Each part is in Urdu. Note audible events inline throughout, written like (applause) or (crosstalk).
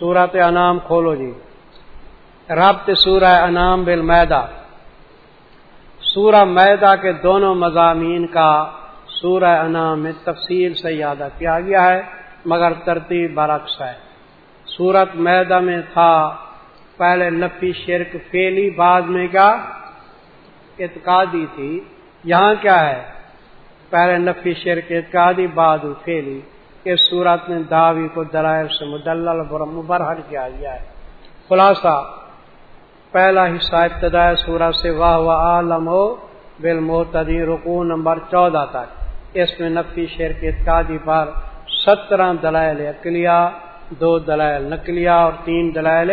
سورت انعام کھولو جی۔ ربط سورہ انعام بل میدا سورہ میدا کے دونوں مضامین کا سورہ انعام میں تفصیل سے یادہ کیا گیا ہے، مگر ترتیب برعکس ہے۔ سورت میدا میں تھا، پہلے نفی شرک فیلی بعد میں کیا؟ اعتقادی تھی۔ یہاں کیا ہے؟ پہلے نفی شرک، اعتقادی، بعد فیلی اس صورت میں دعوی کو دلائل سے مدلل مبرحل کیا گیا ہے۔ خلاصہ، پہلا حصہ ابتداء سورت سے واہ و عالم ہو بل رکو نمبر چودہ تک۔ اس میں نفی شیر کے اعتقادی پر سترہ دلائل اقلیہ، دو دلائل نقلیہ اور تین دلائل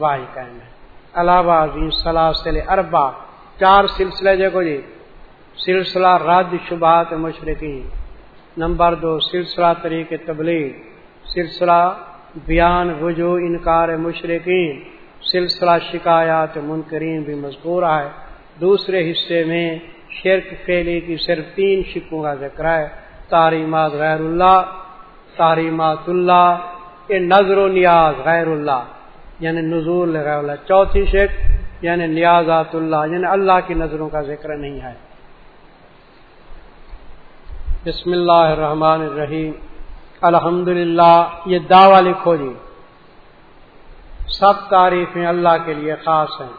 واحد قائم ہے علاوہ عظیم سلاسل اربا چار سلسلے دیکھو جی۔ سلسلہ رد شبہات مشرقی نمبر دو، سلسلہ طریق تبلیغ، سلسلہ بیان وجو انکار مشرقین، سلسلہ شکایات منکرین بھی مذکور ہے۔ دوسرے حصے میں شرک فیلی کی صرف تین شکوں کا ذکر ہے تعریمات غیر اللہ تعریمات اللہ، یہ نظر و نیاز غیر اللہ یعنی نزول غیر اللہ، چوتھی شک یعنی نیازات اللہ یعنی اللہ کی نظروں کا ذکر نہیں ہے۔ بسم اللہ الرحمن الرحیم۔ الحمد یہ دعوی لکھو جی۔ سب تعریفیں اللہ کے لیے خاص ہیں۔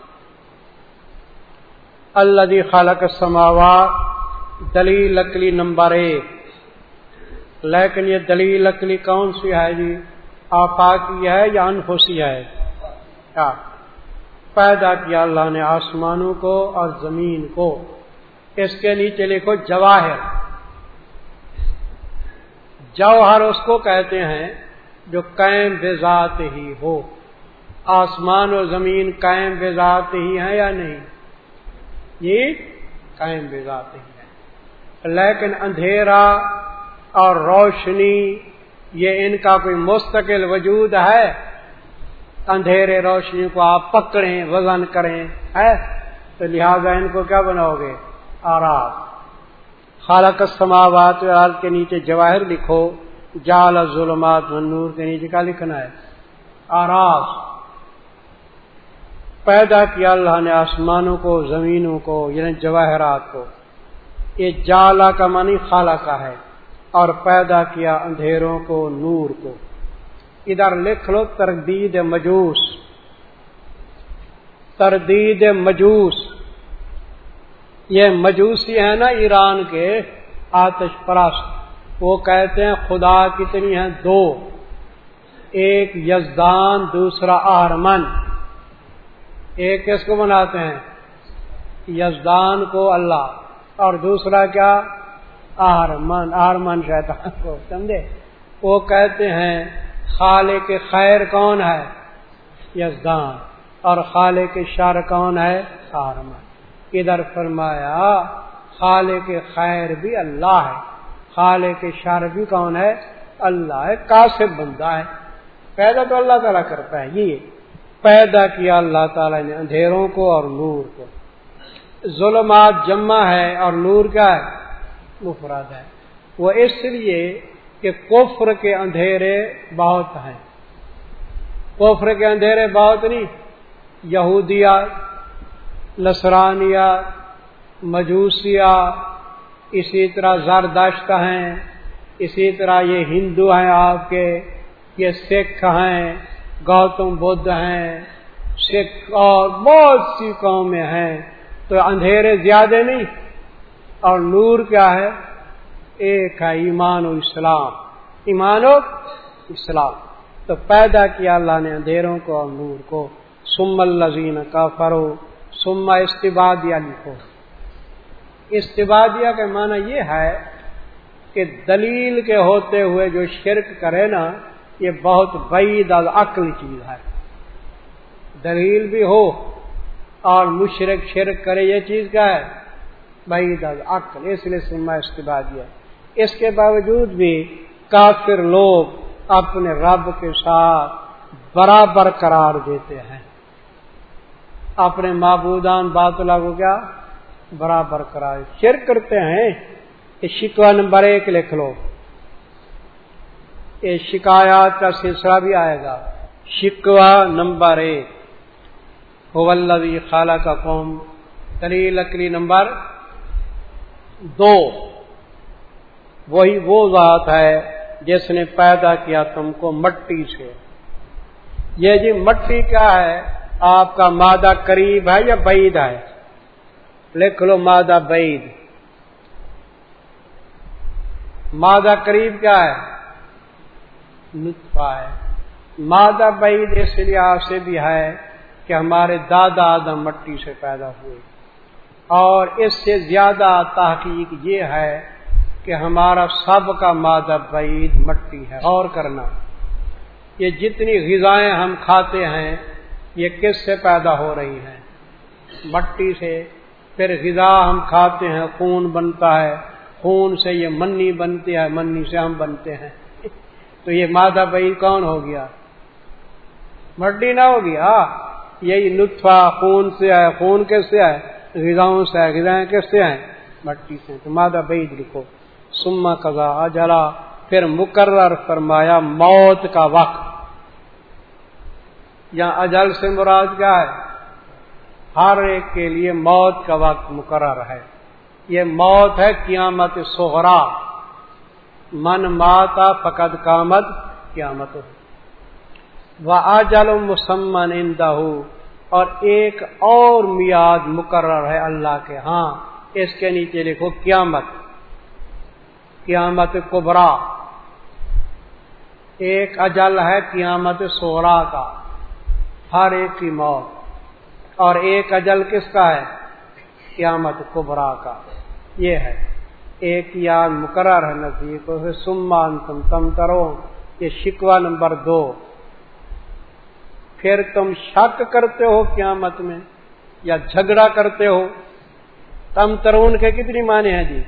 اللہ خالق سماوا دلیل لکلی نمبر ایک۔ لیکن یہ دلیل لکلی کون سی ہے جی؟ آفاقی ہے یا انفوسی ہے؟ کیا پیدا کیا اللہ نے آسمانوں کو اور زمین کو۔ اس کے نیچے لکھو جواہر۔ جوہر اس کو کہتے ہیں جو قائم بے ذات ہی ہو۔ آسمان و زمین قائم بے ذات ہی ہے یا نہیں؟ یہ قائم بے ذات ہی ہے لیکن اندھیرا اور روشنی، یہ ان کا کوئی مستقل وجود ہے؟ اندھیرے روشنی کو آپ پکڑیں، وزن کریں، ہے؟ تو لہذا ان کو کیا بناؤ گے؟ آرام خالق السماوات والارض کے نیچے جواہر لکھو جال ظلمات نور کے نیچے کا لکھنا ہے؟ آراس پیدا کیا اللہ نے آسمانوں کو، زمینوں کو یعنی جواہرات کو۔ یہ جالا کا معنی خالہ کا ہے اور پیدا کیا اندھیروں کو، نور کو۔ ادھر لکھ لو، تردید مجوس۔ تردید مجوس۔ یہ مجوسی ہے نا ایران کے آتش پرست۔ وہ کہتے ہیں خدا کتنی ہیں؟ دو۔ ایک یزدان، دوسرا آرمن۔ ایک کس کو بناتے ہیں؟ یزدان کو اللہ۔ اور دوسرا کیا؟ آرمن۔ آرمن شیطان کو، سمجھے؟ وہ کہتے ہیں خالے کے خیر کون ہے؟ یزدان۔ اور خالے کے شر کون ہے؟ آرمن۔ ادھر فرمایا خالے کے خیر بھی اللہ ہے۔ خالے کے شر بھی کون ہے؟ اللہ ہے کاسب بندہ ہے۔ پیدا تو اللہ تعالیٰ کرتا ہے، یہ۔ پیدا کیا اللہ تعالیٰ نے اندھیروں کو اور نور کو۔ ظلمات جمع ہے اور نور کیا ہے؟ مفراد ہے۔ وہ اس لیے کہ کفر کے اندھیرے بہت ہیں۔ کفر کے اندھیرے بہت نہیں، یہودیہ نصرانیہ، مجوسیہ، اسی طرح زرداشت ہیں، اسی طرح یہ ہندو ہیں آپ کے، یہ سکھ ہیں، گوتم بدھ ہیں، سکھ اور بہت سی قومیں ہیں، تو اندھیرے زیادہ نہیں، اور نور کیا ہے؟ ایک ہے ایمان و اسلام، ایمان و اسلام، تو پیدا کیا اللہ نے اندھیروں کو اور نور کو سم الزین کا فرو سما استبادیہ لکھو۔ استبادیہ کا معنی یہ ہے کہ دلیل کے ہوتے ہوئے جو شرک کرے نا، یہ بہت بعید اور عقل چیز ہے۔ دلیل بھی ہو اور مشرق شرک کرے، یہ چیز کیا ہے؟ بعید اور عقل، اس لیے سما استبادیہ۔ اس کے باوجود بھی کافر لوگ اپنے رب کے ساتھ برابر قرار دیتے ہیں۔ اپنے معبودان باطلا کو کیا، برابر کرائے۔ شیر کرتے ہیں، یہ شکوا نمبر ایک لکھ لو۔ یہ شکایات کا سلسلہ بھی آئے گا۔ شکوا نمبر ایک۔ ولوی خالہ کا قوم۔ تلی لکڑی نمبر دو۔ وہی وہ ذات ہے جس نے پیدا کیا تم کو مٹی سے۔ یہ جی مٹی کیا ہے؟ آپ کا مادہ قریب ہے یا بعید ہے؟ لکھ لو مادہ بعید۔ مادہ قریب کیا ہے؟ نطفہ ہے۔ مادہ بعید اس لحاظ سے بھی ہے کہ ہمارے دادا آدم مٹی سے پیدا ہوئے۔ اور اس سے زیادہ تحقیق یہ ہے کہ ہمارا سب کا مادہ بعید مٹی ہے۔ اور کرنا، یہ جتنی غذائیں ہم کھاتے ہیں یہ کس سے پیدا ہو رہی ہیں مٹی سے۔ پھر غذا ہم کھاتے ہیں، خون بنتا ہے۔ خون سے یہ منی بنتی ہے، منی سے ہم بنتے ہیں۔ تو یہ مادہ بعید کون ہو گیا؟ مٹی نہ ہوگی ہاں یہی نطفہ خون سے ہے خون کس سے ہے غذاؤں سے ہے غذائیں کس سے ہیں مٹی سے۔ تو مادہ بعید لکھو۔ سما کزا اجلا۔ پھر مقرر فرمایا موت کا وقت۔ یا اجل سے مراد کیا ہے؟ ہر ایک کے لیے موت کا وقت مقرر ہے۔ یہ موت ہے قیامت سہرا من ماتا فقد کامت قیامت وہ آجل مسمن اندہ اور ایک اور میاد مقرر ہے اللہ کے۔ ہاں اس کے نیچے لکھو قیامت۔ قیامت کبرا۔ ایک اجل ہے قیامت سورا کا۔ ہر ایک کی موت۔ اور ایک اجل کس کا ہے؟ قیامت کبرا کا۔ یہ ہے۔ ایک یاد مقرر ہے نزدیک۔ سمان تم تم کرو۔ یہ شکوا نمبر دو۔ پھر تم شک کرتے ہو قیامت میں یا جھگڑا کرتے ہو؟ تم ترون کے کتنی معنی ہیں جی؟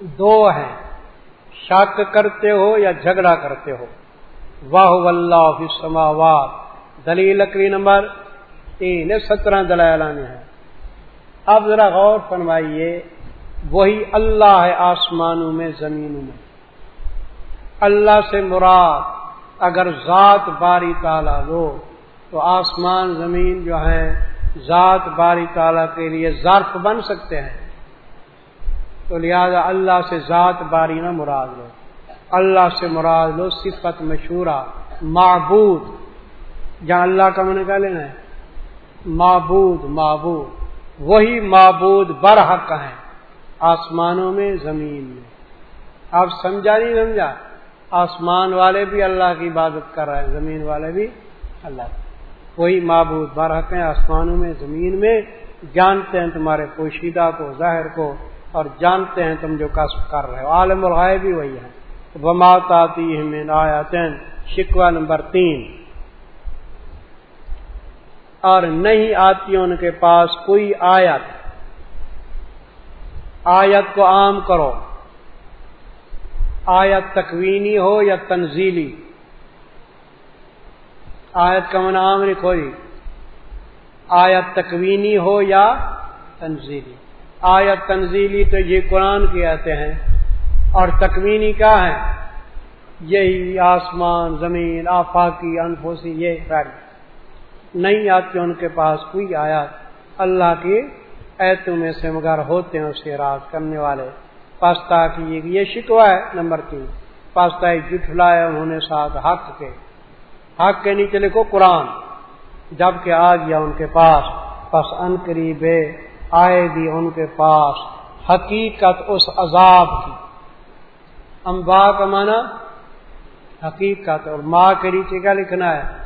دو ہیں۔ شک کرتے ہو یا جھگڑا کرتے ہو؟ واہ اللہ سماوات دلیل لکڑی نمبر تین سترہ دلائل ہے اب ذرا غور فرمائیے، وہی اللہ ہے آسمانوں میں، زمینوں میں۔ اللہ سے مراد اگر ذات باری تالا لو تو آسمان، زمین جو ہے، ذات باری تالا کے لیے ظرف بن سکتے ہیں۔ تو لہذا اللہ سے ذات باری نہ مراد لو اللہ سے مراد لو صفت مشہورہ معبود۔ جہاں اللہ کا من کا لینا ہے، معبود معبود، وہی معبود برحق ہیں، آسمانوں میں، زمین میں۔ آپ سمجھا نہیں سمجھا؟ آسمان والے بھی اللہ کی عبادت کر رہے ہیں، زمین والے بھی اللہ۔ وہی معبود برحق ہیں، آسمانوں میں، زمین میں۔ جانتے ہیں تمہارے پوشیدہ کو ظاہر کو، اور جانتے ہیں تم جو کسب کر رہے ہو۔ عالم الغائے بھی وہی ہے بمات آتی ہے آیا شکوا نمبر تین۔ اور نہیں آتی ان کے پاس کوئی آیت۔ آیت کو عام کرو۔ آیت تکوینی ہو یا تنزیلی؟ آیت کا من عام لکھو جی۔ آیت تکوینی ہو یا تنزیلی؟ آیت تنزیلی تو یہ قرآن کی آتے ہیں۔ اور تکوینی کیا ہے یہی آسمان، زمین، آفاقی، انفوسی، یہ فیڈ نہیں آتی ان کے پاس کوئی آیات۔ اللہ کی ایتوں میں سے مگر ہوتے ہیں اسے راز کرنے والے۔ پاستا کی یہ شکوا ہے نمبر تین۔ پاستا جٹھلایا انہوں نے ساتھ حق کے۔ حق کے نیچے لکھو قرآن۔ جبکہ آ گیا ان کے پاس۔ پس ان قریب آئے گی ان کے پاس۔ حقیقت اس عذاب کی۔ امبا کا مانا حقیقت اور ماں کے نیچے کیا لکھنا ہے؟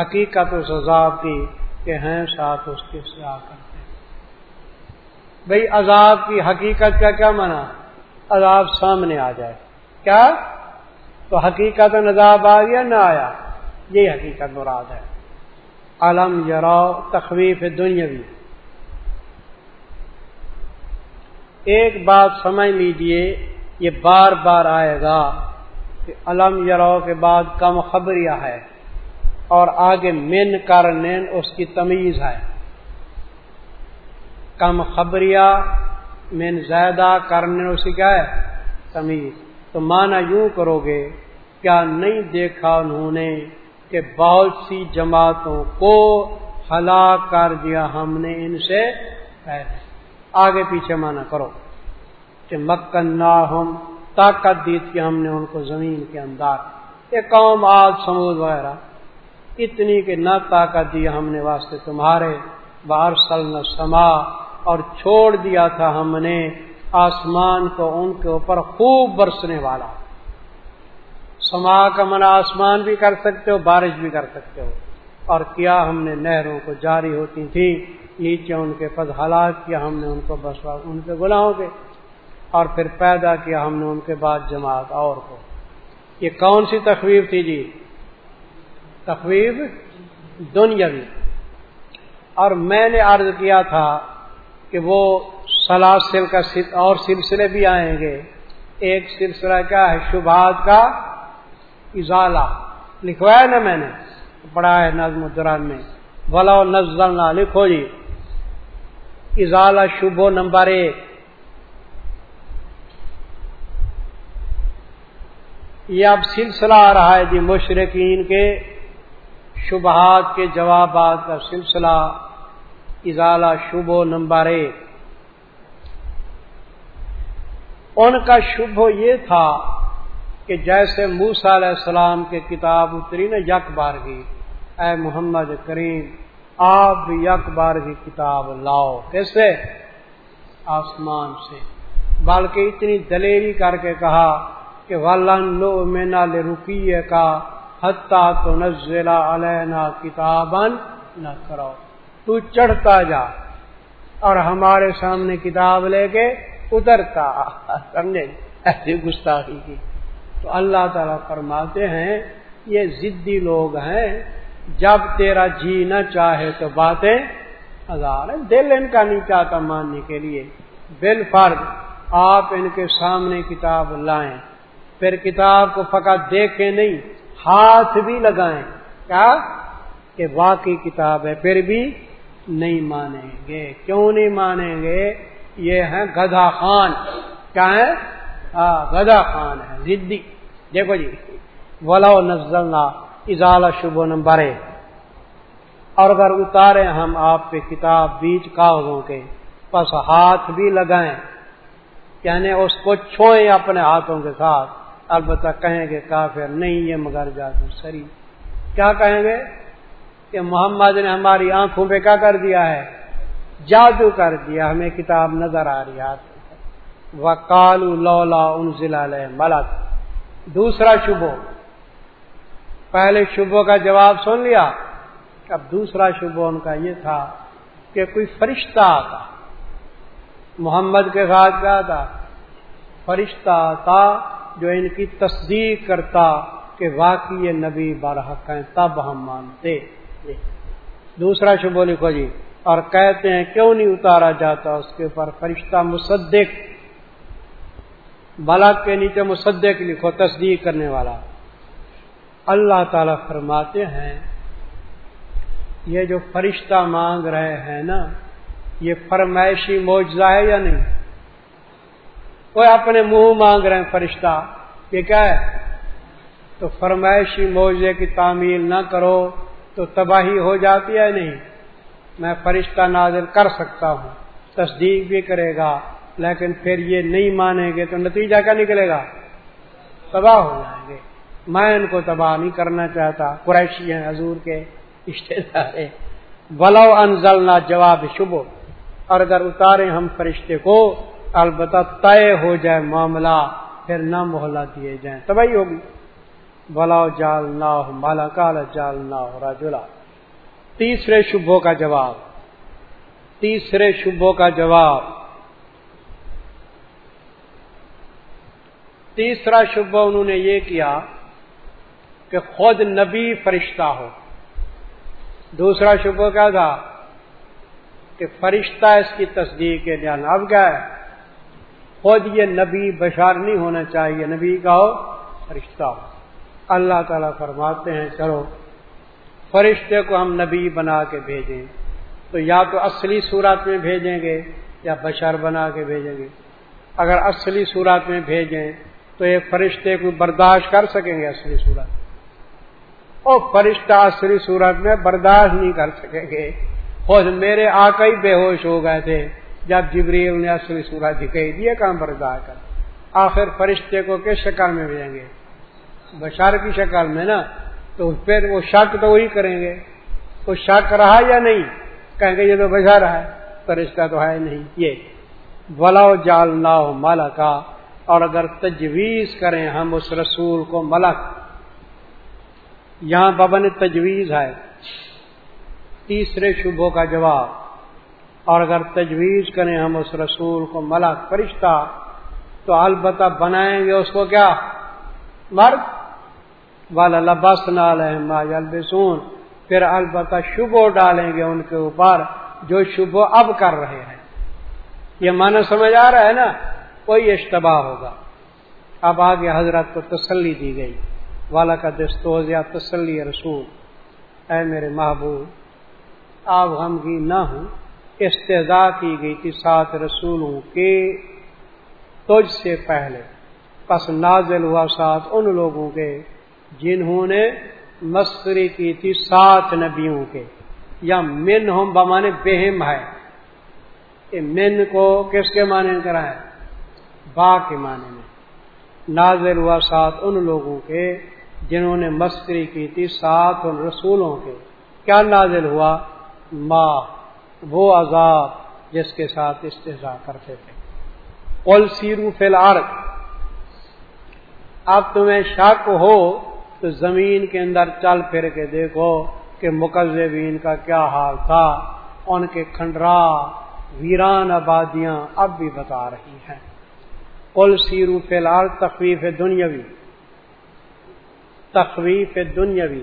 حقیقت اس عذاب کی کہ ہیں ساتھ اس کے سیا کرتے بھئی عذاب کی حقیقت کا کیا مانا عذاب سامنے آ جائے۔ کیا؟ تو حقیقت عذاب آ گیا، نہ آیا۔ یہ حقیقت مراد ہے۔ علم یرا تخویف دنیاوی۔ ایک بات سمجھ لیجیے، یہ بار بار آئے گا کہ علم یرو کے بعد کم خبریہ ہے اور آگے من کر نین اس کی تمیز ہے۔ کم خبریہ من زیادہ کرنے اسی کیا ہے؟ تمیز۔ تو مانا یوں کرو گے کیا نہیں دیکھا انہوں نے کہ بہت سی جماعتوں کو ہلاک کر دیا ہم نے ان سے؟ پہلے۔ آگے پیچھے مانا کرو کہ مکن نہ ہم طاقت دی تھی ہم نے ان کو زمین کے اندر۔ یہ قوم آج سمود وغیرہ۔ اتنی کہ نہ طاقت دی ہم نے واسطے تمہارے بار سل سما اور چھوڑ دیا تھا ہم نے آسمان کو ان کے اوپر خوب برسنے والا۔ سما کا منا آسمان بھی کر سکتے ہو، بارش بھی کر سکتے ہو۔ اور کیا ہم نے نہروں کو جاری ہوتی تھی، نیچے ان کے پد ہلاک کیا، ہم نے ان کو بس ان کے گناہوں کے۔ اور پھر پیدا کیا ہم نے ان کے بعد جماعت اور کو۔ یہ کون سی تخویف تھی جی؟ تخویف دنیاوی۔ اور میں نے عرض کیا تھا کہ وہ سلاسل کا اور سلسلے بھی آئیں گے۔ ایک سلسلہ کیا ہے شبہات کا ازالہ لکھوایا نا میں نے، پڑھا ہے نظم الدران میں۔ بلا نزل نہ لکھو جی۔ ازالہ شبو نمبر ایک۔ یہ اب سلسلہ آ رہا ہے جی مشرقین کے۔ شبہات کے جوابات کا سلسلہ ازالہ شبو نمبر ایک۔ ان کا شبہ یہ تھا کہ جیسے موسا علیہ السلام کے کتاب اتری نا یک بار کی اے محمد کریم، آپ بھی یک بار کی کتاب لاؤ۔ کیسے؟ آسمان سے۔ بلکہ اتنی دلیری کر کے کہا کہ ولن لو مینا رکیے کا حتہ تو نزلہ علینا کتابن نہ کرو۔ تو چڑھتا جا اور ہمارے سامنے کتاب لے کے اترتا۔ سمجھے؟ ایسی گستاخی کی۔ تو اللہ تعالیٰ فرماتے ہیں، یہ ضدی لوگ ہیں، جب تیرا جی نہ چاہے تو باتیں ہزار دل ان کا نہیں چاہتا ماننے کے لیے۔ بال فرد آپ ان کے سامنے کتاب لائیں۔ پھر کتاب کو فقط دیکھیں نہیں۔ ہاتھ بھی لگائیں۔ کیا؟ کہ واقعی کتاب ہے، پھر بھی نہیں مانیں گے۔ کیوں نہیں مانیں گے؟ یہ ہے گدھا خان۔ کیا ہے ہاں گدھا خان ہے ضدی دیکھو جی ولا نزلنا اضالہ شبو نمبر۔ اور اگر اتارے ہم آپ پہ کتاب بیچ کاغذوں کے پس ہاتھ بھی لگائیں۔ یعنی اس کو چھوئیں اپنے ہاتھوں کے ساتھ۔ البتہ کہیں گے کافر نہیں یہ مگر جادو سری۔ کیا کہیں گے؟ کہ محمد نے ہماری آنکھوں پہ کیا کر دیا ہے؟ جادو کر دیا، ہمیں کتاب نظر آ رہی ہے وہ کالو لولا ان ضلع ملک۔ دوسرا شبو پہلے شبوں کا جواب سن لیا۔ اب دوسرا شبہ ان کا یہ تھا کہ کوئی فرشتہ آتا۔ محمد کے ساتھ کیا تھا؟ فرشتہ آتا جو ان کی تصدیق کرتا کہ واقعی یہ نبی برحق ہیں تب ہم مانتے دوسرا شبہ لکھو جی اور کہتے ہیں کیوں نہیں اتارا جاتا اس کے اوپر؟ فرشتہ مصدق۔ بلک کے نیچے مصدق لکھو، تصدیق کرنے والا۔ اللہ تعالی فرماتے ہیں، یہ جو فرشتہ مانگ رہے ہیں نا، یہ فرمائشی معجزہ ہے یا نہیں؟ کوئی اپنے منہ مانگ رہے ہیں فرشتہ۔ یہ کیا ہے؟ تو فرمائشی معجزے کی تعمیل نہ کرو تو تباہی ہو جاتی ہے نہیں؟ میں فرشتہ نازل کر سکتا ہوں، تصدیق بھی کرے گا، لیکن پھر یہ نہیں مانیں گے تو نتیجہ کیا نکلے گا؟ تباہ ہو جائیں گے۔ میں ان کو تباہ نہیں کرنا چاہتا، قریشی ہیں، حضور کے رشتے دار ولو انزل جواب شبو اور اگر اتارے ہم فرشتے کو البتہ طے ہو جائے معاملہ، پھر نہ محلہ دیے جائیں۔ تباہی ہوگی۔ بلاؤ جال نہ مالا کالا جال نہ راجولا تیسرے شبوں کا جواب۔ تیسرے شبوں کا جواب۔ تیسرا شبہ انہوں نے یہ کیا کہ خود نبی فرشتہ ہو۔ دوسرا شبہ کیا تھا کہ فرشتہ اس کی تصدیق کے جان اب کیا ہے خود یہ نبی بشار نہیں ہونا چاہیے۔ نبی کا ہو فرشتہ ہو۔ اللہ تعالیٰ فرماتے ہیں، چلو، فرشتے کو ہم نبی بنا کے بھیجیں۔ تو یا تو اصلی صورت میں بھیجیں گے، یا بشر بنا کے بھیجیں گے۔ اگر اصلی صورت میں بھیجیں، تو یہ فرشتے کو برداشت کر سکیں گے اصلی صورت۔ اور فرشتہ اصری صورت میں برداشت نہیں کر سکیں گے۔ خود میرے آکئی بے ہوش ہو گئے تھے۔ جب جبریل نے اصلی صورت دکھائی دیے کام برداشت کر، آخر فرشتے کو کس شکل میں بھیجیں گے؟ بشار کی شکل میں نا، تو پھر وہ شک تو وہی کریں گے۔ وہ شک رہا یا نہیں؟ کہیں گے یہ تو بشار ہے، فرشتہ تو ہے نہیں۔ یہ بلاؤ جال نہ ہو مالا کا اور اگر تجویز کریں ہم اس رسول کو ملک۔ یہاں بابن تجویز ہے۔ تیسرے شبوں کا جواب اور اگر تجویز کریں ہم اس رسول کو ملک فرشتہ، تو البتہ بنائیں گے اس کو کیا؟ مرد؟ والا لباس نالبسون پھر البتہ شبو ڈالیں گے ان کے اوپر جو شبو اب کر رہے ہیں۔ یہ مانا سمجھ آ رہا ہے نا؟ کوئی اشتباہ ہوگا۔ اب آگے حضرت کو تسلی دی گئی۔ والا کا دستوز یا تسلی رسول۔ اے میرے محبوب آپ غمگی نہ ہوں۔ استضاء کی گئی تھی سات رسولوں کے تجھ سے پہلے۔ پس نازل ہوا ساتھ ان لوگوں کے جنہوں نے مسکری کی تھی سات نبیوں کے۔ یا من ہم بمانے بہم ہے۔ من کو کس کے معنی کرا ہے با کے معنی میں۔ نازل ہوا ساتھ ان لوگوں کے جنہوں نے مسکری کی تھی سات ان رسولوں کے۔ کیا نازل ہوا؟ ماں وہ عذاب جس کے ساتھ استحصا کرتے تھے۔ قل سیرو فی الارض۔ اب تمہیں شک ہو تو زمین کے اندر چل پھر کے دیکھو کہ مقزبین کا کیا حال تھا۔ ان کے کھنڈرا ویران آبادیاں اب بھی بتا رہی ہیں۔ قل سیرو فی الارض، تخویف دنیاوی۔ تخویف دنیاوی۔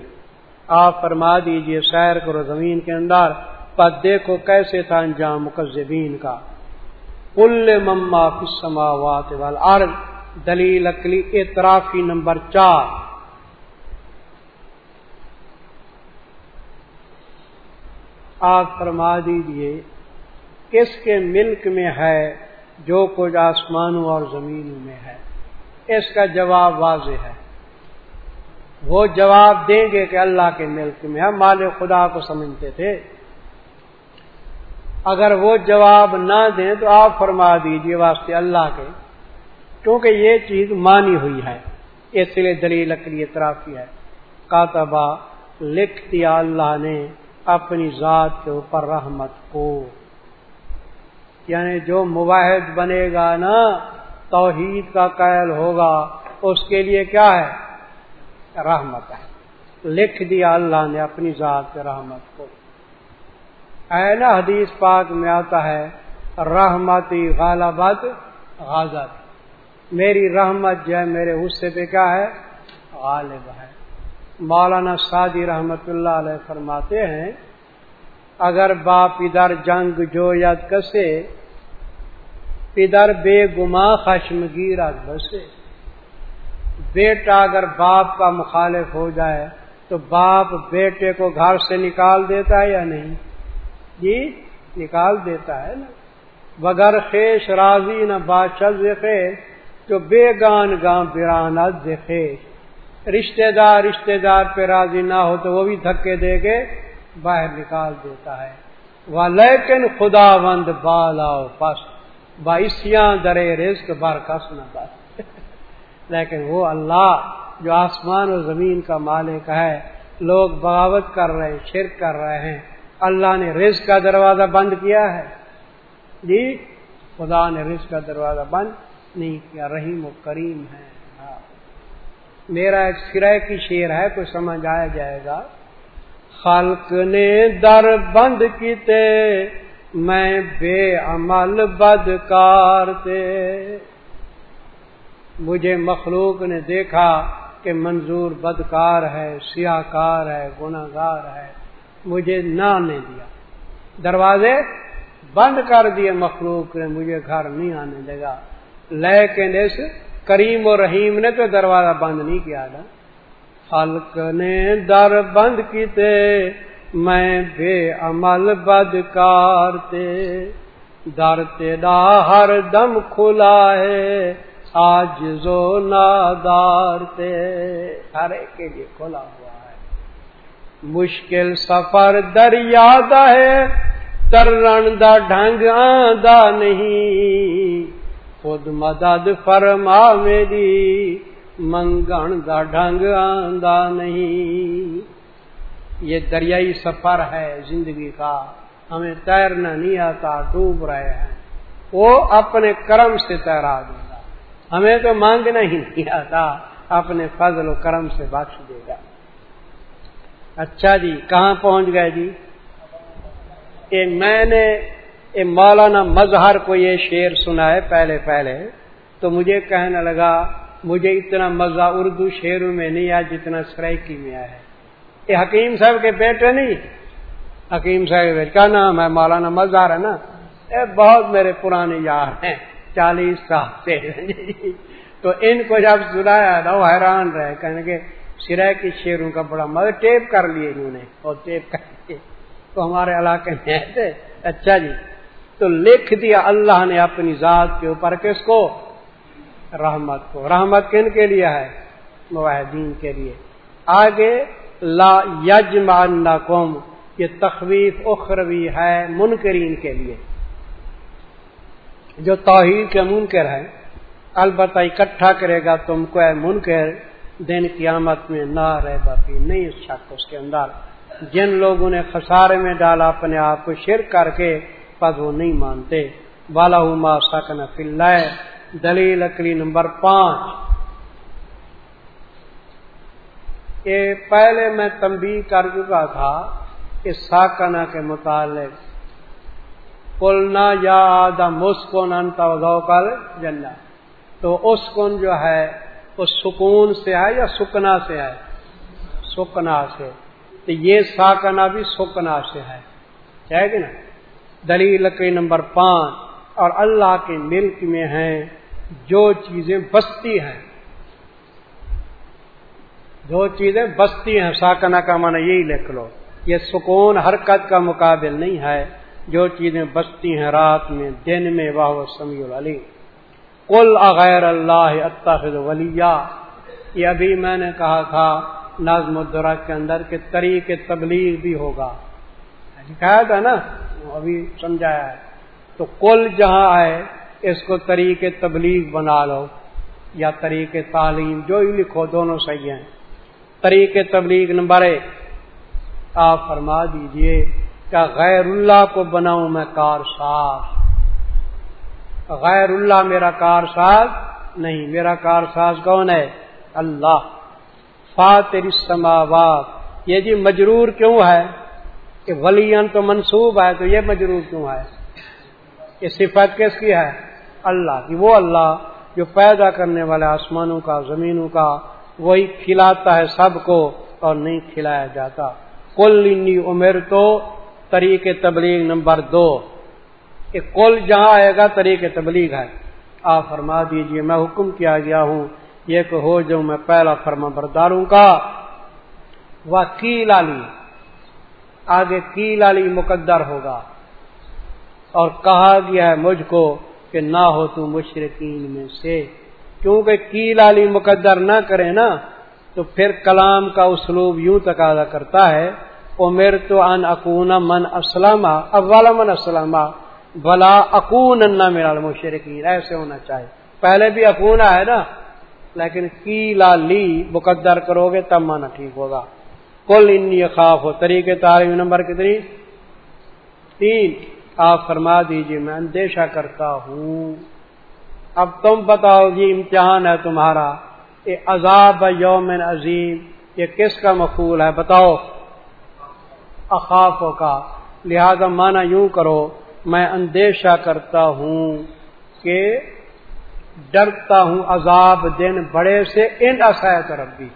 آپ فرما دیجیے سیر کرو زمین کے اندر۔ پر دیکھو کیسے تھا انجام مقزبین کا۔ کل مما سماوات والارض، دلیل اکلی اطرافی نمبر چار۔ آپ فرما دیجیے کس کے ملک میں ہے جو کچھ آسمانوں اور زمینوں میں ہے۔ اس کا جواب واضح ہے۔ وہ جواب دیں گے کہ اللہ کے ملک میں ہم مال خدا کو سمجھتے تھے۔ اگر وہ جواب نہ دیں تو آپ فرما دیجیے واسطے اللہ کے، کیونکہ یہ چیز مانی ہوئی ہے، اس لیے دلیل لکڑی اطرافی ہے۔ کاتبا لکھ دیا اللہ نے اپنی ذات کے اوپر رحمت کو۔ یعنی جو مباحد بنے گا نا، توحید کا قائل ہوگا، اس کے لیے کیا ہے؟ رحمت ہے۔ لکھ دیا اللہ نے اپنی ذات کے رحمت کو۔ اے نا حدیث پاک میں آتا ہے، رحمتی غالبت غازت۔ میری رحمت جو ہے میرے حصے پہ کیا ہے؟ غالب ہے۔ مولانا سعدی رحمت اللہ علیہ فرماتے ہیں، اگر باپ ادھر جنگ جو یاد کسے، ادھر بے گما خشمگیر بسے۔ بیٹا اگر باپ کا مخالف ہو جائے، تو باپ بیٹے کو گھر سے نکال دیتا ہے یا نہیں؟ جی نکال دیتا ہے نا۔ بغیر خیش راضی نہ بادشاہ خیش جو بے گان گان بران خیش رشتے دار رشتے دار پہ راضی نہ ہو تو وہ بھی دھکے دے کے باہر نکال دیتا ہے۔ وہ لیکن خدا بند بالا پس بائیسیاں درے رزق بار کس نہ بس۔ (laughs) لیکن وہ اللہ جو آسمان و زمین کا مالک ہے، لوگ بغاوت کر رہے ہیں شرک کر رہے ہیں۔ اللہ نے رزق کا دروازہ بند کیا ہے۔ جی خدا نے رزق کا دروازہ بند نہیں کیا، رحیم و کریم ہے۔ ہاں۔ میرا ایک سرے کی شیر ہے، کوئی سمجھ آیا جائے گا۔ خلق نے در بند کیتے، میں بے عمل بدکار تھے مجھے مخلوق نے دیکھا کہ منظور بدکار ہے، سیاہ کار ہے گناگار ہے۔ مجھے نہ آنے دیا۔ دروازے بند کر دیے مخلوق نے، مجھے گھر نہیں آنے دے گا لیکن اس کریم و رحیم نے تو دروازہ بند نہیں کیا تھا۔ خلق نے در بند کیتے، میں بے عمل بدکار تے۔ در تیرا ہر دم کھلا ہے آج زو نادار تے۔ ہر ایک کے لیے کھلا ہوا۔ مشکل سفر دریا ہے ترن دا ڈھنگ آدھا نہیں خود مدد فرما میری منگن دا ڈھنگ آدھا نہیں یہ دریائی سفر ہے زندگی کا ہمیں تیرنا نہیں آتا ڈوب رہے ہیں وہ اپنے کرم سے تیرا دے گا ہمیں تو مانگنا ہی نہیں آتا اپنے فضل و کرم سے بخش دے گا اچھا جی کہاں پہنچ گئے جی؟ کہ میں نے مولانا مظہر کو یہ شعر سنا ہے پہلے پہلے، تو مجھے کہنے لگا، مجھے اتنا مزہ اردو شعروں میں نہیں آیا جتنا سرائکی میں آیا ہے۔ یہ حکیم صاحب کے بیٹے نہیں؟ حکیم صاحب کا نام ہے؟ مولانا مظہر ہے نا؟ یہ بہت میرے پرانے یار ہیں، چالیس سال سے۔ (laughs) تو ان کو جب سنایا نا وہ حیران رہے، کہنے کے سرائے کی شیروں کا بڑا مگر ٹیپ کر لیے انہوں نے اور ٹیپ کر لیے تو ہمارے علاقے میں تھے۔ اچھا جی۔ تو لکھ دیا اللہ نے اپنی ذات کے اوپر کس کو؟ رحمت کو۔ رحمت کن کے لیے ہے؟ معاہدین کے لیے۔ آگے، لا یجمان قوم یہ تخویف اخروی ہے منکرین کے لیے۔ جو توحید کے منکر ہے البتہ اکٹھا کرے گا تم کو، اے منکر دن قیامت میں نہ رہ باقی، نہیں شک اس کے اندر۔ جن لوگوں نے خسارے میں ڈالا اپنے آپ کو شرک کر کے پد وہ نہیں مانتے۔ بالا ما سکن فل دلیل اکلی نمبر پانچ۔ یہ پہلے میں تمبی کر چکا تھا کہ ساکنا کے متعلق۔ کلنا یا آدم مسکن انتا کل جنا تو اس کن جو ہے وہ سکون سے ہے یا سکنا سے ہے سکنا سے۔ تو یہ ساکنا بھی سکنا سے ہے۔ کہ نا؟ دلیل لکڑی نمبر پانچ۔ اور اللہ کے ملک میں ہیں جو چیزیں بستی ہیں۔ جو چیزیں بستی ہیں۔ ساکنا کا معنی یہی لکھ لو۔ یہ سکون، حرکت کا مقابل نہیں ہے۔ جو چیزیں بستی ہیں رات میں، دن میں، واہ سمیع العلی کل اغیر اللہ اتخذ ولیہ یہ ابھی میں نے کہا تھا، نظم الدرا کے اندر کہ طریق تبلیغ بھی ہوگا۔ یعنی کہا تھا نا ابھی سمجھایا ہے۔ تو کل جہاں آئے، اس کو طریق تبلیغ بنا لو، یا طریق تعلیم، جو ہی لکھو، دونوں صحیح ہیں۔ طریق تبلیغ نمبر ایک، آپ فرما دیجیے کہ غیر اللہ کو بناؤں میں کار ساز غیر اللہ میرا کار ساز نہیں، میرا کار ساز کون ہے؟ اللہ۔ فاتر السماوات۔ یہ جی مجرور کیوں ہے؟ کہ ولین تو منصوب ہے، تو یہ مجرور کیوں ہے؟ یہ صفت کس کی ہے؟ اللہ کی۔ وہ اللہ جو پیدا کرنے والے آسمانوں کا، زمینوں کا، وہی کھلاتا ہے سب کو اور نہیں کھلایا جاتا۔ کل عمر تو طریق تبلیغ نمبر دو۔ کہ کل جہاں آئے گا طریق تبلیغ ہے۔ آپ فرما دیجیے، میں حکم کیا گیا ہوں، یہ کہ ہو جو میں پہلا فرما برداروں کا۔ وکیل علی، آگے کیل علی مقدر ہوگا۔ اور کہا گیا ہے مجھ کو کہ نہ ہو تو مشرقین میں سے۔ کیونکہ کیل علی مقدر نہ کرے نا، تو پھر کلام کا اسلوب یوں تقاضا کرتا ہے عمر تو ان اکون من اسلامہ اوالا من اسلامہ بلا اکون میرا مشرقین ایسے ہونا چاہیے۔ پہلے بھی اکونا ہے نا، لیکن کی لی مقدر کرو گے تب مانا ٹھیک ہوگا۔ کل انی خاف ہو طریقے تعلیم نمبر کتنی؟ تین۔ آپ فرما دیجیے میں اندیشہ کرتا ہوں۔ اب تم بتاؤ جی امتحان ہے تمہارا۔ یہ عذاب یوم عظیم، یہ کس کا مقول ہے؟ بتاؤ۔ اخاف کا۔ لہذا مانا یوں کرو میں اندیشہ کرتا ہوں کہ ڈرتا ہوں عذاب دن بڑے سے ان طرف بھی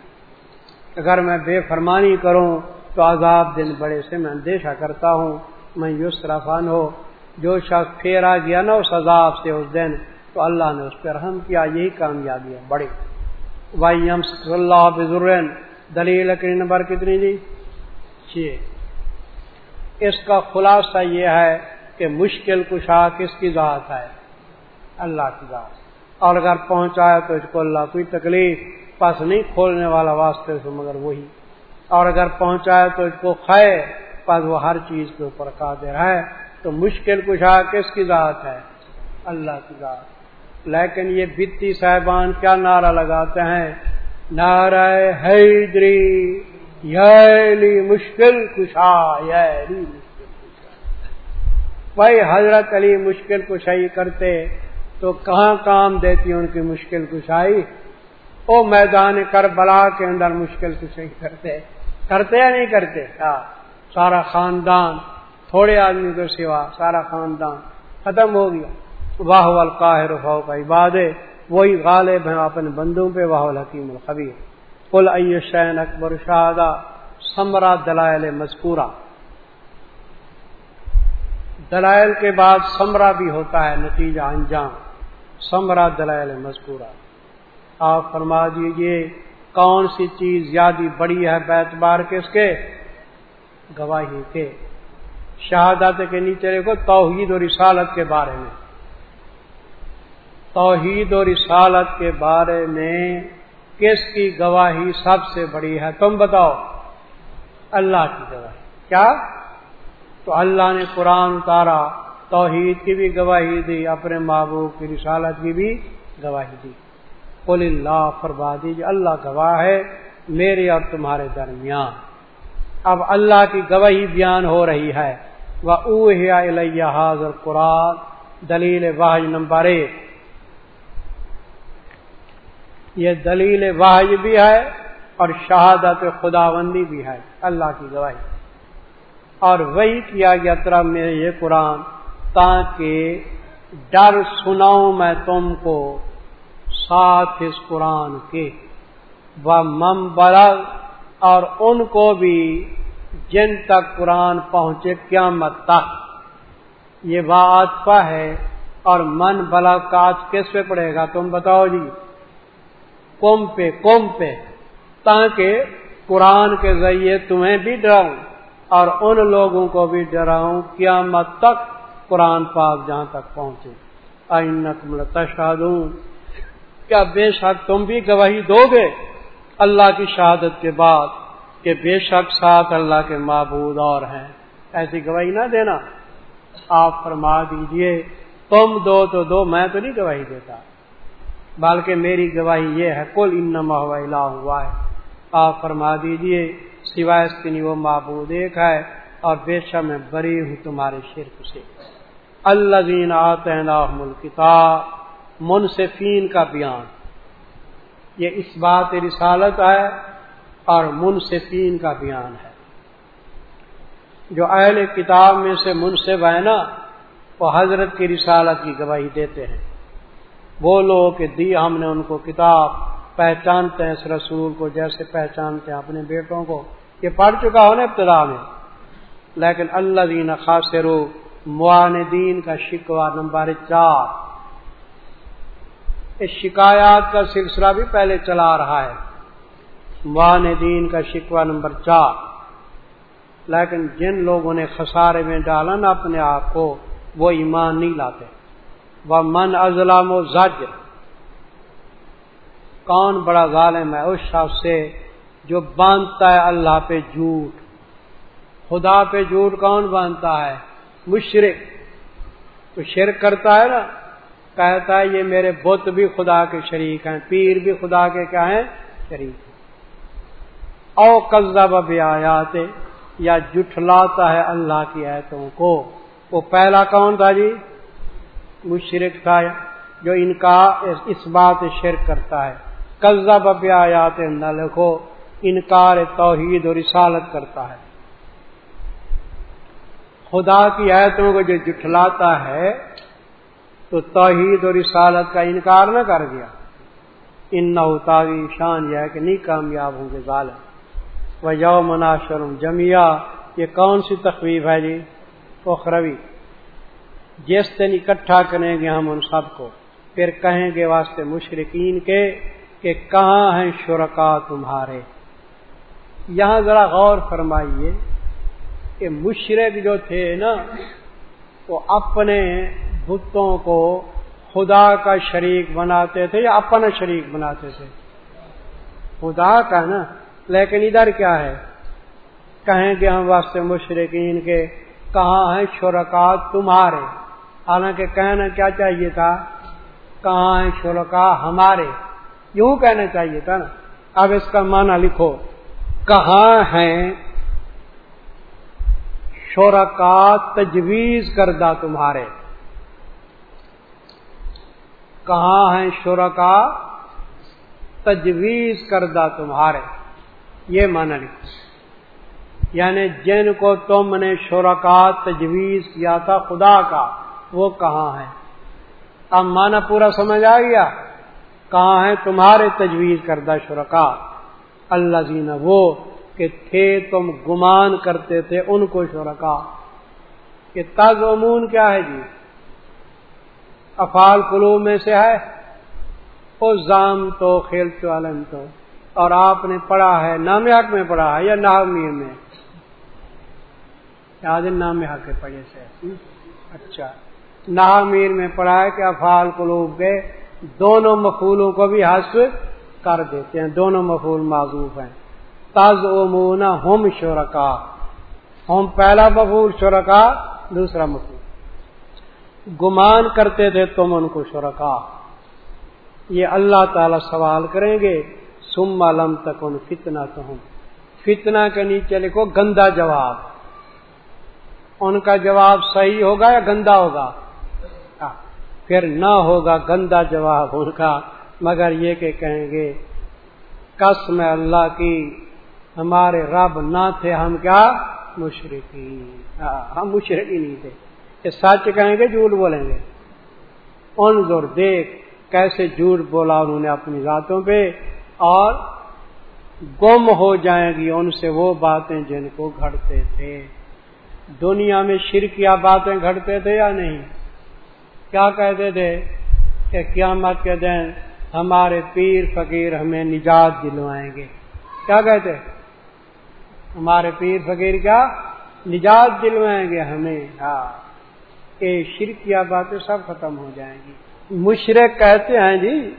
اگر میں بے فرمانی کروں تو عذاب دن بڑے سے میں اندیشہ کرتا ہوں۔ میں یوس رفان ہو، جو شخص پھیرا گیا نا اس عذاب سے اس دن، تو اللہ نے اس پہ رحم کیا، یہی کامیابی ہے، بڑی۔ وائی صلی اللہ بزر دلیل لکڑی نمبر کتنی جی چھ۔ اس کا خلاصہ یہ ہے کہ مشکل کشا کس کی ذات ہے؟ اللہ کی ذات۔ اور اگر پہنچایا تو اس کو اللہ کوئی تکلیف پاس نہیں کھولنے والا واسطے سے، مگر وہی۔ اور اگر پہنچائے تو اس کو خیر پر وہ ہر چیز کے اوپر قادر ہے۔ تو مشکل کشا کس کی ذات ہے؟ اللہ کی ذات۔ لیکن یہ بتی صاحبان کیا نعرہ لگاتے ہیں؟ نعرہ حیدری یلی مشکل کشا یلی مشکل۔ بھائی حضرت علی مشکل کشائی کرتے، تو کہاں کام دیتی ان کی مشکل کشائی؟ او میدان کربلا کے اندر مشکل کشائی کرتے۔ کرتے یا نہیں کرتے؟ کیا سارا خاندان، تھوڑے آدمی کے سوا، سارا خاندان ختم ہو گیا۔ واہ القاہر کا عباد وہی غالب ہیں اپنے بندوں پہ، واہ الحکیم الخبیر۔ کل شین اکبر شہادہ سمرا دلائل مذکورہ۔ دلائل کے بعد سمرا بھی ہوتا ہے، نتیجہ انجام۔ سمرا دلائل مذکورہ۔ آپ فرما دیجیے کون سی چیز زیادہ بڑی ہے بیت بار کس کے؟ گواہی کے۔ شہادت کے نیچے دیکھو، توحید اور رسالت کے بارے میں۔ توحید اور رسالت کے بارے میں کس کی گواہی سب سے بڑی ہے؟ تم بتاؤ۔ اللہ کی گواہی۔ کیا؟ تو اللہ نے قرآن اتارا، توحید کی بھی گواہی دی، اپنے محبوب کی رسالت کی بھی گواہی دی۔ قل اللہ، فرما دیجیے اللہ گواہ ہے میرے اور تمہارے درمیان۔ اب اللہ کی گواہی بیان ہو رہی ہے۔ وہ اوہ حاضر قرآن دلیل واحد نمبر ایک۔ یہ دلیل واحد بھی ہے اور شہادت خداوندی بھی ہے۔ اللہ کی گواہی۔ اور وہی کیا گیا طرح میں یہ قرآن، تاکہ ڈر سناؤں میں تم کو ساتھ اس قرآن کے۔ وہ مم اور ان کو بھی جن تک قرآن پہنچے کیا تک۔ یہ واطفہ ہے، اور من بلا کاج کس پہ پڑے گا؟ تم بتاؤ جی۔ کم پہ کم پہ، تاکہ قرآن کے ذریعے تمہیں بھی ڈراؤں۔ اور ان لوگوں کو بھی ڈراؤں قیامت تک قرآن پاک جہاں تک پہنچے۔ آئین تشادوں کیا بے شک تم بھی گواہی دو گے اللہ کی شہادت کے بعد کہ بے شک ساتھ اللہ کے معبود اور ہیں؟ ایسی گواہی نہ دینا۔ آپ فرما دیجیے، تم دو تو دو، میں تو نہیں گواہی دیتا۔ بلکہ میری گواہی یہ ہے کل ان الہ ہوا ہے آپ فرما دیجیے سوائے اس کی وہ معبود ایک ہے، اور بے شک میں بری ہوں تمہارے شرک سے۔ اللہ دین آتے کتاب منصفین کا بیان۔ یہ اس بات رسالت ہے اور منصفین کا بیان ہے۔ جو اہل کتاب میں سے منصف ہے نا، وہ حضرت کی رسالت کی گواہی دیتے ہیں۔ وہ لوگ کہ دی ہم نے ان کو کتاب، پہچانتے ہیں اس رسول کو جیسے پہچانتے ہیں اپنے بیٹوں کو۔ یہ پڑھ چکا ہو نا ابتدا میں۔ لیکن اللہ دین خاصر معاندین کا شکوہ نمبر چار۔ اس شکایات کا سلسلہ بھی پہلے چلا رہا ہے۔ وان دین کا شکوہ نمبر چار۔ لیکن جن لوگوں نے خسارے میں ڈالا نا اپنے آپ کو، وہ ایمان نہیں لاتے۔ وہ من ازلام و زج کون بڑا ظالم ہے اس شخص سے جو باندھتا ہے اللہ پہ جھوٹ۔ خدا پہ جھوٹ کون باندھتا ہے؟ مشرق تو شرک کرتا ہے نا، کہتا ہے یہ میرے بت بھی خدا کے شریک ہیں، پیر بھی خدا کے کیا ہیں؟ شریک ہیں۔ او قزب آیات یا جٹھلاتا ہے اللہ کی ایتوں کو۔ وہ پہلا کون تھا جی؟ مشرق تھا، جو ان کا اس بات شرک کرتا ہے۔ قزب آیات نہ لکھو۔ انکار توحید اور رسالت کرتا ہے۔ خدا کی ایتوں کو جو جٹھلاتا ہے، تو توحید اور رسالت کا انکار نہ کر گیا ان نہ شان، یہ کہ نہیں کامیاب ہوں گے ظالم۔ و یو مناشرم جمیا یہ کون سی تخویف ہے جی؟ اخروی۔ جس دن اکٹھا کریں گے ہم ان سب کو، پھر کہیں گے واسطے مشرقین کے کہ کہاں ہیں شرکا تمہارے؟ یہاں ذرا غور فرمائیے کہ مشرق جو تھے نا، وہ اپنے بتوں کو خدا کا شریک بناتے تھے یا اپنا شریک بناتے تھے؟ خدا کا نا، لیکن ادھر کیا ہے؟ کہیں گے ہم واسطے مشرقین کے، کہاں ہیں شرکات تمہارے؟ حالانکہ کہنا کیا چاہیے تھا؟ کہاں ہیں شرکا ہمارے؟ یوں کہنا چاہیے تھا نا۔ اب اس کا معنی لکھو۔ کہاں ہیں؟ شرکا تجویز کردہ تمہارے۔ کہاں ہیں شرکا تجویز کردہ تمہارے؟ یہ مانا لکھو یعنی جن کو تم نے شرکا تجویز کیا تھا خدا کا، وہ کہاں ہے اب مانا پورا سمجھ آ گیا؟ کہاں ہے تمہارے تجویز کردہ شرکا اللہ جی زین وہ کہ تھے تم گمان کرتے تھے ان کو شرکا۔ کہ تز امون کیا ہے جی؟ افال کلو میں سے ہے۔ او زام تو کھیل عالم تو۔ اور آپ نے پڑھا ہے، نام حق میں پڑھا ہے یا نامیر میں؟ یاد نام حق کے پڑھے سے۔ اچھا۔ نامیر میں پڑھا ہے کہ افال قلوب کے دونوں مفولوں کو بھی حس کر دیتے ہیں۔ دونوں مفول معذوف ہیں۔ تاز امون ہوم شرکا۔ ہوم پہلا مفول شرکا، دوسرا مفول گمان کرتے تھے تم ان کو شرکا۔ یہ اللہ تعالی سوال کریں گے سم علم تک ان فتنا تو ہوں فتنا کے نیچے لکھو گندا جواب۔ ان کا جواب صحیح ہوگا یا گندا ہوگا؟ ہاں، پھر نہ ہوگا، گندا جواب ان کا۔ مگر یہ کہ کہیں گے کس میں اللہ کی، ہمارے رب نہ تھے، ہم کیا؟ مشرقی ہم مشرقی نہیں تھے۔ یہ سچ کہیں گے، جھوٹ بولیں گے۔ ان زور دیکھ کیسے جھوٹ بولا انہوں نے اپنی ذاتوں پہ، اور گم ہو جائیں گی ان سے وہ باتیں جن کو گھڑتے تھے۔ دنیا میں شرکیہ باتیں گھڑتے تھے یا نہیں؟ کیا کہتے تھے کہ قیامت کے دن ہمارے پیر فقیر ہمیں نجات دلوائیں گے۔ کیا کہتے ہمارے پیر فقیر کیا؟ نجات دلوائیں گے ہمیں۔ ہاں۔ یہ شرکیہ باتیں سب ختم ہو جائیں گی۔ مشرق کہتے ہیں جی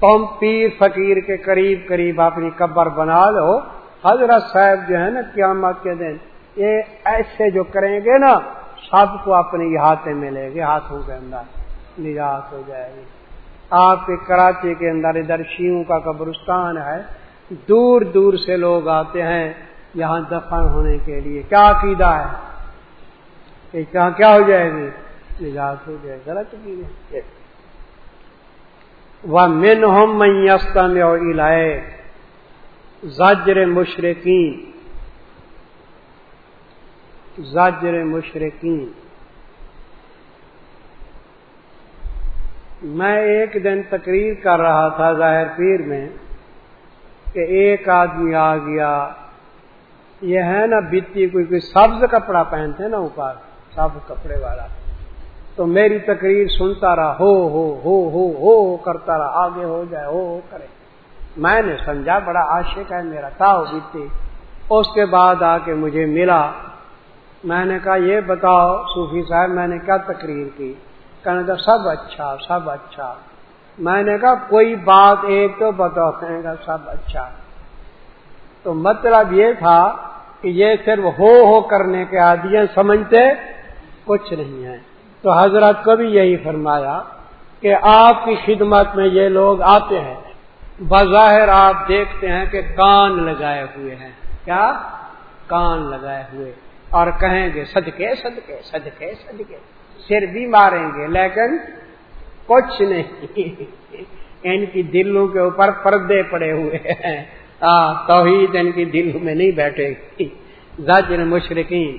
تم پیر فقیر کے قریب قریب اپنی قبر بنا لو۔ حضرت صاحب جو ہے نا قیامت کے دن، یہ ایسے جو کریں گے نا، سب کو اپنے ہاتھیں ملے گے، ہاتھوں کے اندر نجات ہو جائے گی۔ آپ کے کراچی کے اندر ادھر شیوں کا قبرستان ہے، دور دور سے لوگ آتے ہیں یہاں دفن ہونے کے لیے۔ کیا عقیدہ ہے؟ کہ کہاں کیا ہو جائے گی؟ نجات ہو جائے غلط عقیدے وہ من ہوم میں اور الائے زجر مشرقین۔ زاجر مشرقین۔ میں ایک دن تقریر کر رہا تھا ظاہر پیر میں کہ ایک آدمی آ گیا۔ یہ ہے نا بتی کوئی کوئی سبز کپڑا پہنتے نا اوپر، سبز کپڑے والا۔ تو میری تقریر سنتا رہا، ہو ہو ہو ہو ہو، کرتا رہا، آگے ہو جائے، ہو ہو کرے۔ میں نے سمجھا، بڑا عاشق ہے میرا تھا وہ اس کے بعد آ کے مجھے ملا۔ میں نے کہا، یہ بتاؤ صوفی صاحب، میں نے کیا تقریر کی؟ کہنے کا سب اچھا سب اچھا۔ میں نے کہا، کوئی بات ایک تو بتاؤ۔ کہنے کا سب اچھا۔ تو مطلب یہ تھا کہ یہ صرف ہو ہو کرنے کے عادی سمجھتے کچھ نہیں ہے تو حضرت کو بھی یہی فرمایا کہ آپ کی خدمت میں یہ لوگ آتے ہیں۔ بظاہر آپ دیکھتے ہیں کہ کان لگائے ہوئے ہیں۔ کیا؟ کان لگائے ہوئے۔ اور کہیں گے، صدقے صدقے صدقے صدقے۔ سر بھی ماریں گے، لیکن کچھ نہیں۔ ان کی دلوں کے اوپر پردے پڑے ہوئے ہیں۔ توحید ان کی دلوں میں نہیں بیٹھے گی۔ زجر مشرقین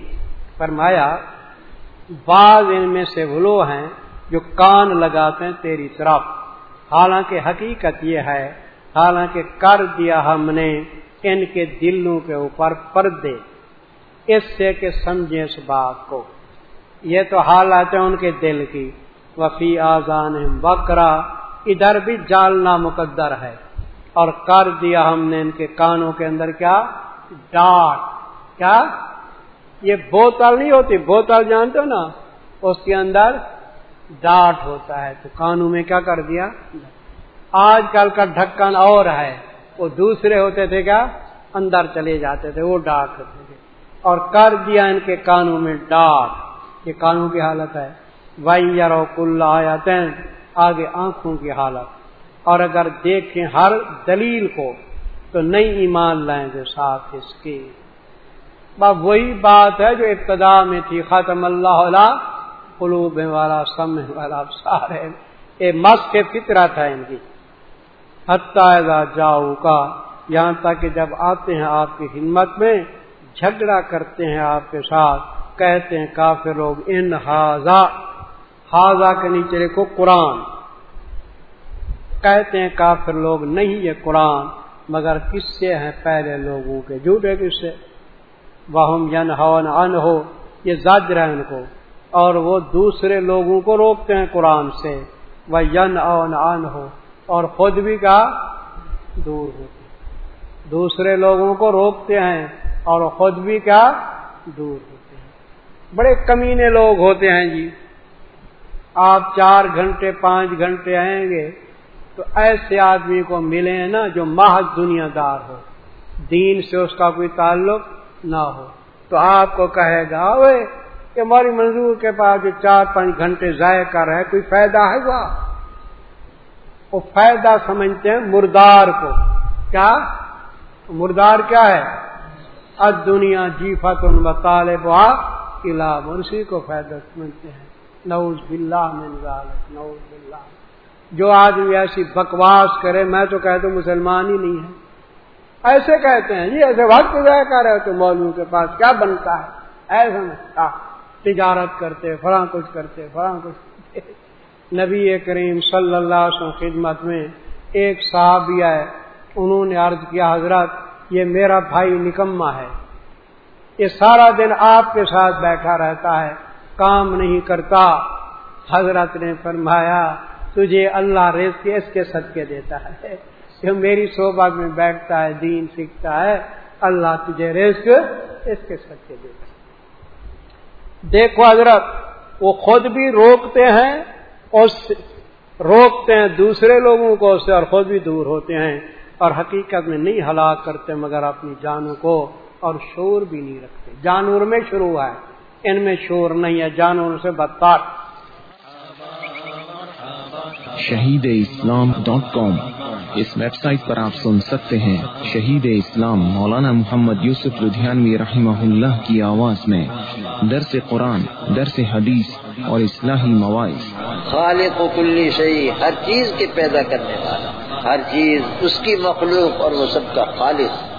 فرمایا، بعض ان میں سے وہ ہیں جو کان لگاتے ہیں تیری طرف۔ حالانکہ حقیقت یہ ہے، حالانکہ کر دیا ہم نے ان کے دلوں کے اوپر پردے۔ اس سے کہ سمجھیں اس بات کو۔ یہ تو حالات ہیں ان کے دل کی۔ وفی آزان بکرا، ادھر بھی جالنا مقدر ہے۔ اور کر دیا ہم نے ان کے کانوں کے اندر کیا؟ ڈاٹ۔ کیا؟ یہ بوتل نہیں ہوتی، بوتل جانتے ہو نا؟ اس کے اندر ڈاٹ ہوتا ہے۔ تو کانوں میں کیا کر دیا؟ آج کل کا ڈھکن اور ہے۔ وہ دوسرے ہوتے تھے کیا؟ اندر چلے جاتے تھے، وہ ڈاک کرتے تھے۔ اور کر دیا ان کے کانوں میں ڈاک یہ کانوں کی حالت ہے۔ وائی یا کل آیا آگے آنکھوں کی حالت۔ اور اگر دیکھیں ہر دلیل کو، تو نئی ایمان لائیں گے ساتھ اس کے وہی بات ہے جو ابتدا میں تھی ختم اللہ علیہ قلوب والا سم والا سارے یہ مس کے فطرہ تھا ان کی۔ حتیٰ جاؤ کا یہاں تک کہ جب آتے ہیں آپ کی ہمت میں، جھگڑا کرتے ہیں آپ کے ساتھ۔ کہتے ہیں کافی لوگ، ان ہاضا ہاضا کے نیچے کو قرآن۔ کہتے ہیں کافر لوگ نہیں یہ قرآن، مگر کس سے ہیں پہلے لوگوں کے، جھوٹے کس سے وہ ین ان ہو یہ زاجر ہے ان کو۔ اور وہ دوسرے لوگوں کو روکتے ہیں قرآن سے۔ وہ ین اون ان ہو اور خود بھی کا دور ہوتے دوسرے لوگوں کو روکتے ہیں اور خود بھی کیا؟ دور ہوتے بڑے کمینے لوگ ہوتے ہیں جی۔ آپ چار گھنٹے، پانچ گھنٹے آئیں گے تو ایسے آدمی کو ملے ہیں نا جو محض دنیا دار ہو۔ دین سے اس کا کوئی تعلق نہ ہو۔ تو آپ کو کہے گا وہ کہ ہماری منظور کے پاس جو چار پانچ گھنٹے ضائع کر رہے کوئی فائدہ ہے وہ؟ وہ فائدہ سمجھتے ہیں مردار کو۔ کیا؟ مردار کیا ہے؟ اب دنیا جی فتن بطال قلعہ منسی کو فائدہ سمجھتے ہیں۔ نوز بلّہ من ذالک نوز بلّہ جو آدمی ایسی بکواس کرے، میں تو کہتا ہوں مسلمان ہی نہیں ہے۔ ایسے کہتے ہیں جی ایسے وقت ضائع کر رہے تو مولوی کے پاس کیا بنتا ہے؟ ایسا تجارت کرتے، فلاں کچھ کرتے، فلاں کچھ کرتے۔ نبی کریم صلی اللہ علیہ وسلم خدمت میں ایک صاحب ہے انہوں نے عرض کیا، حضرت، یہ میرا بھائی نکما ہے۔ یہ سارا دن آپ کے ساتھ بیٹھا رہتا ہے، کام نہیں کرتا۔ حضرت نے فرمایا، تجھے اللہ ریز کے اس کے صدقے دیتا ہے۔ جو میری صحبت میں بیٹھتا ہے، دین سیکھتا ہے، اللہ تجھے رزق اس کے صدقے دیتا ہے۔ دیکھو حضرت، وہ خود بھی روکتے ہیں اور روکتے ہیں دوسرے لوگوں کو اس سے اور خود بھی دور ہوتے ہیں۔ اور حقیقت میں نہیں ہلاک کرتے مگر اپنی جانوں کو اور شور بھی نہیں رکھتے۔ جانور میں شروع ہے ان میں شور نہیں ہے جانور سے بدتر۔ Shaheed Islam dot com. اس ویب سائٹ پر آپ سن سکتے ہیں شہید اسلام مولانا محمد یوسف لدھیانوی رحمہ اللہ کی آواز میں۔ درس قرآن درس حدیث اور اصلاحی مواعث۔ خالق و کلی شہی ہر چیز کے پیدا کرنے والا ہر چیز اس کی مخلوق اور وہ سب کا خالق۔